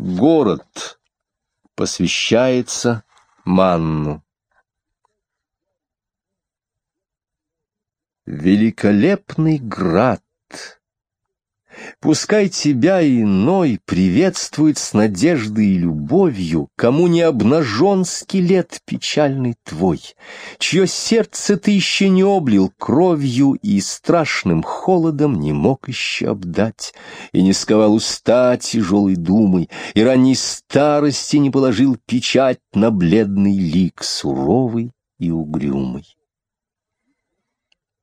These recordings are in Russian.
Город посвящается Манну. Великолепный град Пускай тебя иной приветствует с надеждой и любовью, Кому не обнажен скелет печальный твой, Чье сердце ты еще не облил кровью И страшным холодом не мог еще обдать, И не сковал уста тяжелой думой, И ранней старости не положил печать На бледный лик суровый и угрюмый.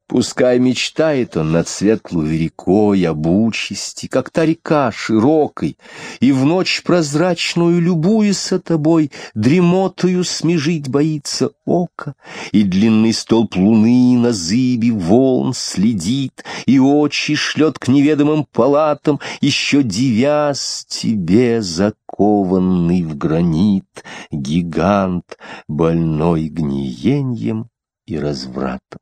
Пускай мечтает он над светлой рекой об участи, как та река широкой, и в ночь прозрачную, любуясь тобой, дремотою смежить боится око, и длинный столб луны на зыбе волн следит, и очи шлет к неведомым палатам, еще девясь тебе закованный в гранит, гигант, больной гниеньем и развратом.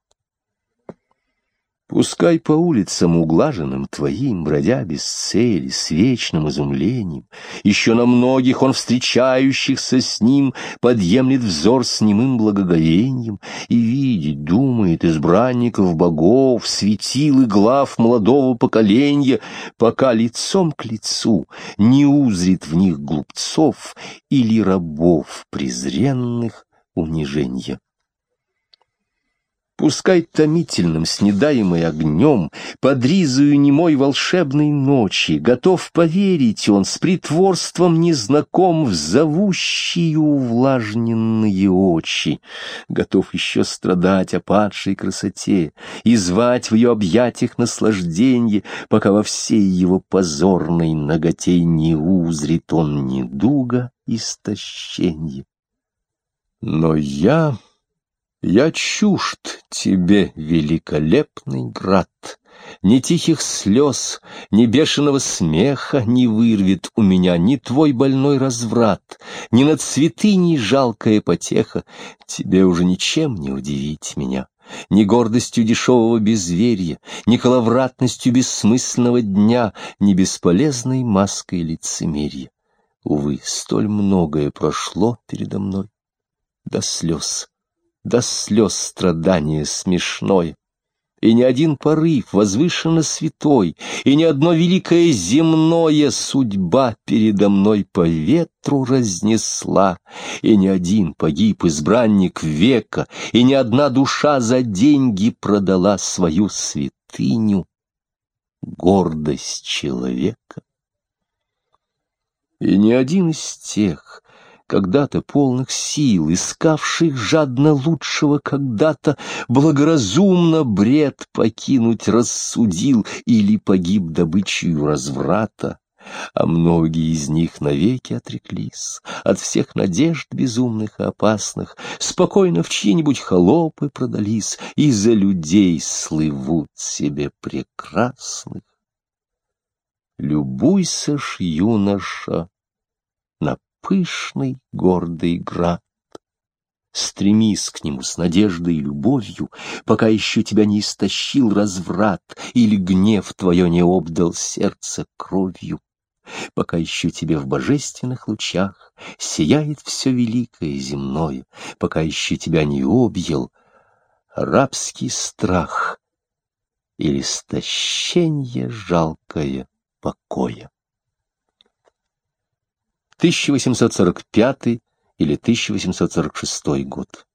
Пускай по улицам углаженным твоим, бродя без цели, с вечным изумлением, еще на многих он встречающихся с ним подъемлет взор с немым благоговением и видеть, думает, избранников богов, светил и глав молодого поколения, пока лицом к лицу не узрит в них глупцов или рабов презренных унижения. Пускай томительным, снедаемый огнем, Под ризою немой волшебной ночи, Готов поверить он с притворством незнаком В зовущие увлажненные очи, Готов еще страдать о падшей красоте И звать в ее объятиях наслажденье, Пока во всей его позорной ноготе Не узрит он недуга истощенье. Но я... Я чужд тебе, великолепный град, Ни тихих слез, ни бешеного смеха Не вырвет у меня ни твой больной разврат, Ни на цветы, ни жалкая потеха. Тебе уже ничем не удивить меня. Ни гордостью дешевого безверия, Ни коловратностью бессмысленного дня, Ни бесполезной маской лицемерия. Увы, столь многое прошло передо мной до слез до слез страдания смешное. И ни один порыв возвышенно святой, И ни одно великое земное судьба Передо мной по ветру разнесла, И ни один погиб избранник века, И ни одна душа за деньги продала Свою святыню, гордость человека. И ни один из тех, когда-то полных сил, искавших жадно лучшего когда-то, благоразумно бред покинуть рассудил или погиб добычью разврата. А многие из них навеки отреклись от всех надежд безумных и опасных, спокойно в чьи-нибудь холопы продались и за людей слывут себе прекрасных. Любуйся ж, юноша, пышный гордый град. Стремись к нему с надеждой и любовью, пока еще тебя не истощил разврат или гнев твое не обдал сердце кровью, пока еще тебе в божественных лучах сияет все великое земное, пока еще тебя не объел рабский страх или истощение жалкое покоя. 1845 или 1846 год.